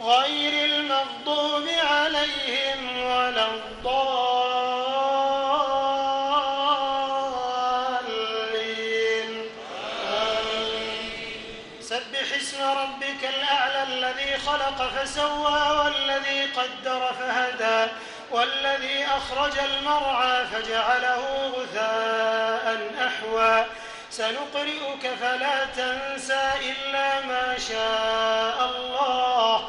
غير المغضوب عليهم ولا الضالين. سبح اسم ربك الأعلى الذي خلق فسوى والذي قدر فهدى والذي أخرج المرعى فجعله غثاء أحوى. سنقرئك فلا تنسى إلا ما شاء الله.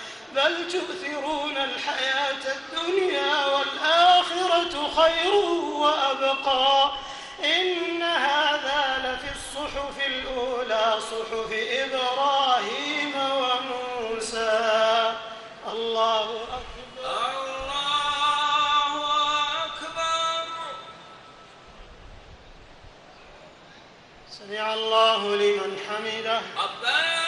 بل تؤثرون الحياة الدنيا والآخرة خير وأبقى. إن هذا لفي الصحف الأولى صحف إبراهيم وموسى. الله أكبر. الله أكبر. سمع الله لمن حمده. ربنا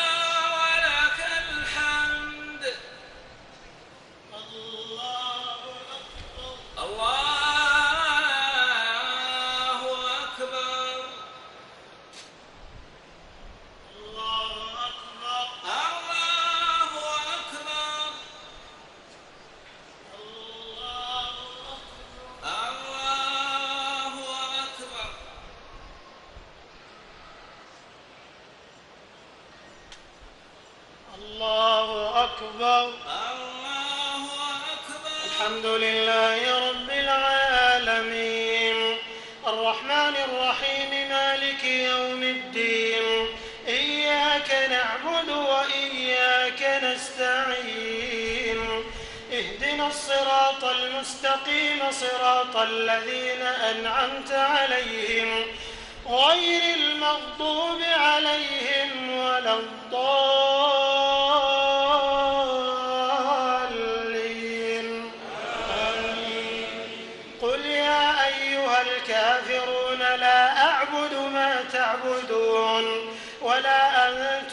الصراط المستقيم صراط الذين أنعمت عليهم غير المغضوب عليهم ولا الضالين. قل يا أيها الكافرون لا أعبد ما تعبدون ولا أنتم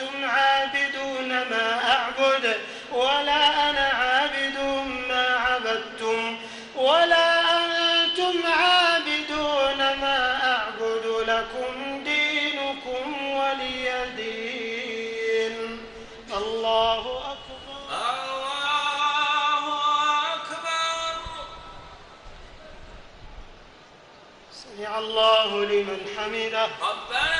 حميده ربنا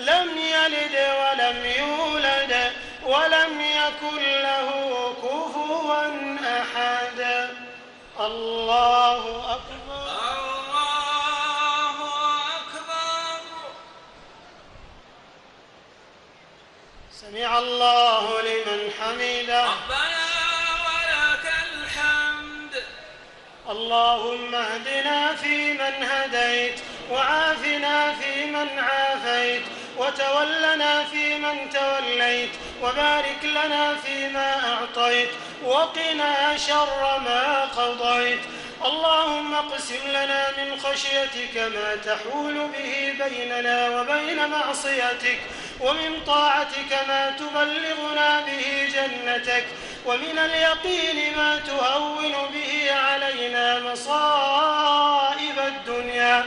لم يلد ولم يولد ولم يكن له كفوا أحد. الله أكبر. الله أكبر. سمع الله لمن حمده. ربنا ولك الحمد. اللهم اهدنا فيمن هديت وعافنا فيمن عافيت. وتولنا فيمن توليت وبارك لنا فيما أعطيت وقنا شر ما قضيت اللهم اقسم لنا من خشيتك ما تحول به بيننا وبين معصيتك ومن طاعتك ما تبلغنا به جنتك ومن اليقين ما تهون به علينا مصائب الدنيا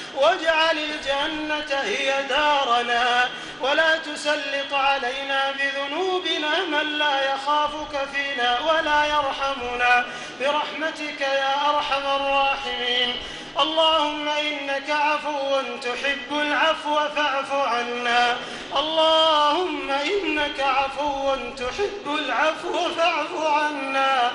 واجعل الجنة هي دارنا ولا تسلط علينا بذنوبنا من لا يخافك فينا ولا يرحمنا. برحمتك يا أرحم الراحمين. اللهم إنك عفو تحب العفو فاعف عنا. اللهم إنك عفو تحب العفو فاعف عنا.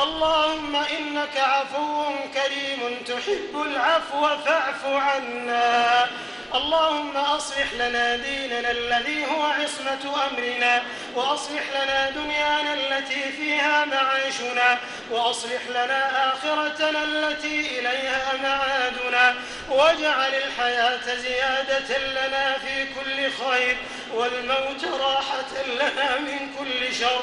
اللهم إنك عفو كريم تحب العفو فاعف عنا. اللهم أصلح لنا ديننا الذي هو عصمة أمرنا وأصلح لنا دنيانا التي فيها معاشنا وأصلح لنا آخرتنا التي إليها معادنا. واجعل الحياة زيادة لنا في كل خير والموت راحة لنا من كل شر.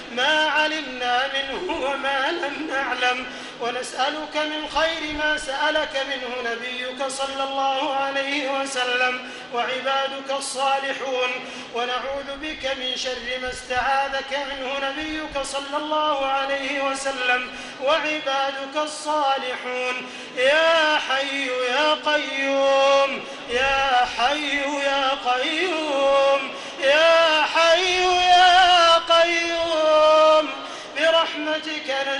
ما علمنا منه وما لم نعلم. ونسألك من خير ما سألك منه نبيك صلى الله عليه وسلم وعبادك الصالحون. ونعوذ بك من شر ما استعاذك منه نبيك صلى الله عليه وسلم وعبادك الصالحون. يا حي يا قيوم يا حي يا قيوم يا حي يا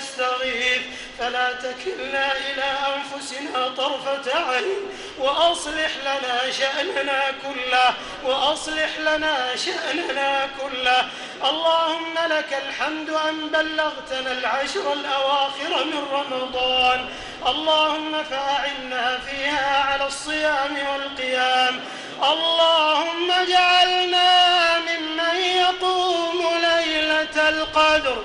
نستغيث. فلا تكلنا إلى أنفسنا طرفة عين. وأصلح لنا شأننا كله. وأصلح لنا شأننا كله. اللهم لك الحمد أن بلغتنا العشر الأواخر من رمضان. اللهم فأعنا فيها على الصيام والقيام. اللهم اجعلنا ممن يقوم ليلة القدر.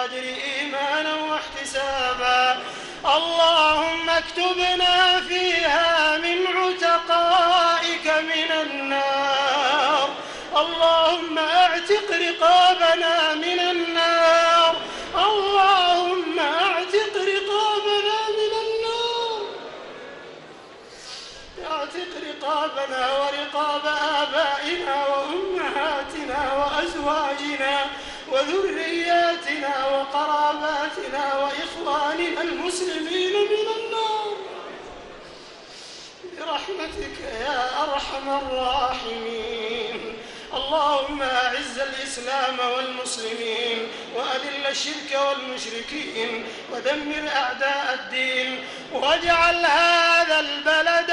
القدر إيمانا واحتسابا. اللهم اكتبنا فيها من عتقائك من النار. اللهم اعتق رقابنا من النار الراحمين. اللهم أعز الإسلام والمسلمين وأذل الشرك والمشركين ودمر أعداء الدين واجعل هذا البلد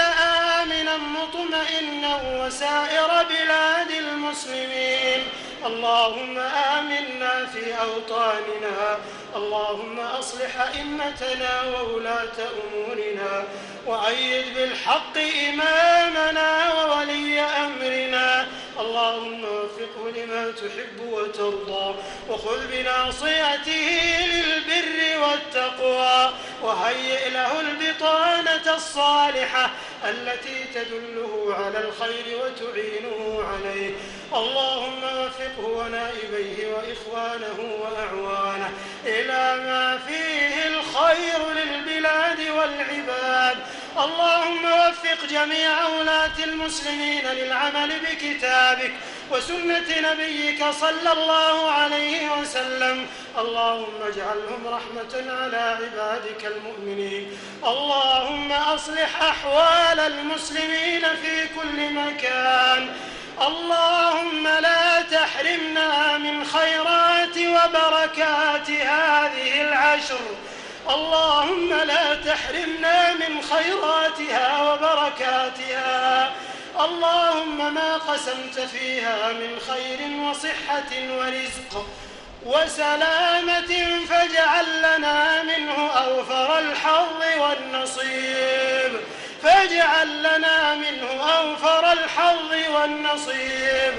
آمنا مطمئنا وسائر بلاد المسلمين. اللهم آمنا في أوطاننا. اللهم أصلح أئمتنا وولاة أمورنا. وأيد بالحق إمامنا وولي أمرنا. اللهم وفقه لما تحب وترضى. وخذ بناصيته للبر والتقوى. وهيئ له البطانة الصالحة التي تدله على الخير وتعينه عليه. اللهم وفقه ونائبيه وإخوانه وأعوانه إلى ما فيه الخير للبلاد والعباد. اللهم وفق جميع ولاة المسلمين للعمل بكتابك. وسنة نبيك صلى الله عليه وسلم. اللهم اجعلهم رحمة على عبادك المؤمنين. اللهم أصلح أحوال المسلمين في كل مكان. اللهم لا تحرمنا من خيرات وبركات هذه العشر. اللهم لا تحرمنا من خيراتها وبركاتها. اللهم ما قسمت فيها من خير وصحة ورزق وسلامة فاجعل لنا منه أوفر الحظ والنصيب. فاجعل لنا منه أوفر الحظ والنصيب.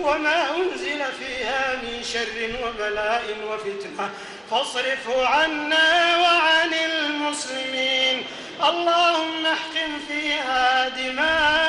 وما أنزل فيها من شر وبلاء وفتنة. فاصرفه عنا وعن المسلمين. اللهم احقن فيها المسلمين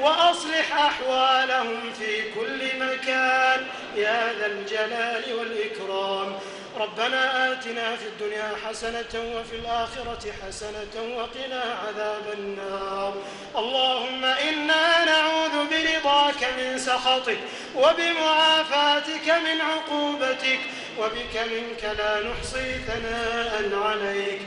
وأصلح أحوالهم في كل مكان. يا ذا الجلال والإكرام. ربنا آتنا في الدنيا حسنة وفي الآخرة حسنة وقنا عذاب النار. اللهم إنا نعوذ برضاك من سخطك وبمعافاتك من عقوبتك وبك منك لا نحصي ثناء عليك.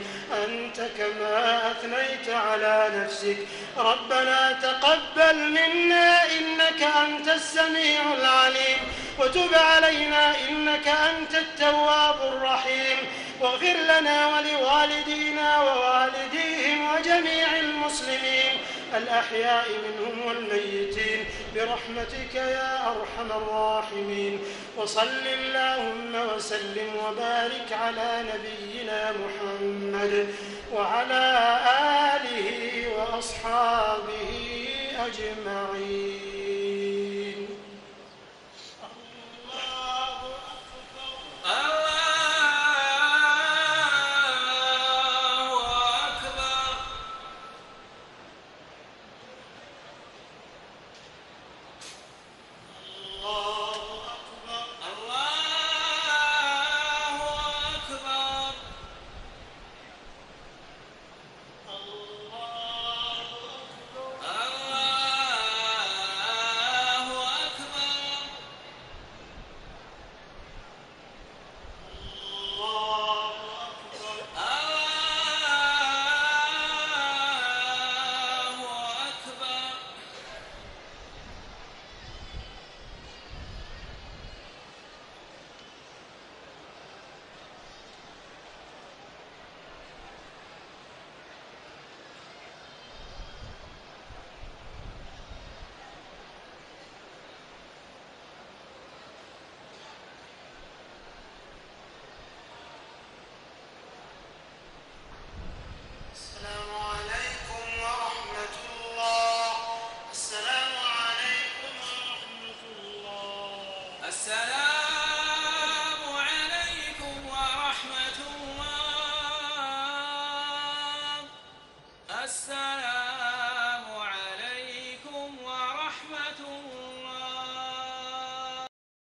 أنت كما أثنيت على نفسك. ربنا تقبل منا إنك أنت السميع العليم. وتب علينا إنك أنت التواب الرحيم. واغفر لنا ولوالدينا ووالديهم وجميع المسلمين. الأحياء منهم والميتين برحمتك يا أرحم الراحمين. وصل اللهم وسلم وبارك على نبينا محمد وعلى آله وأصحابه أجمعين.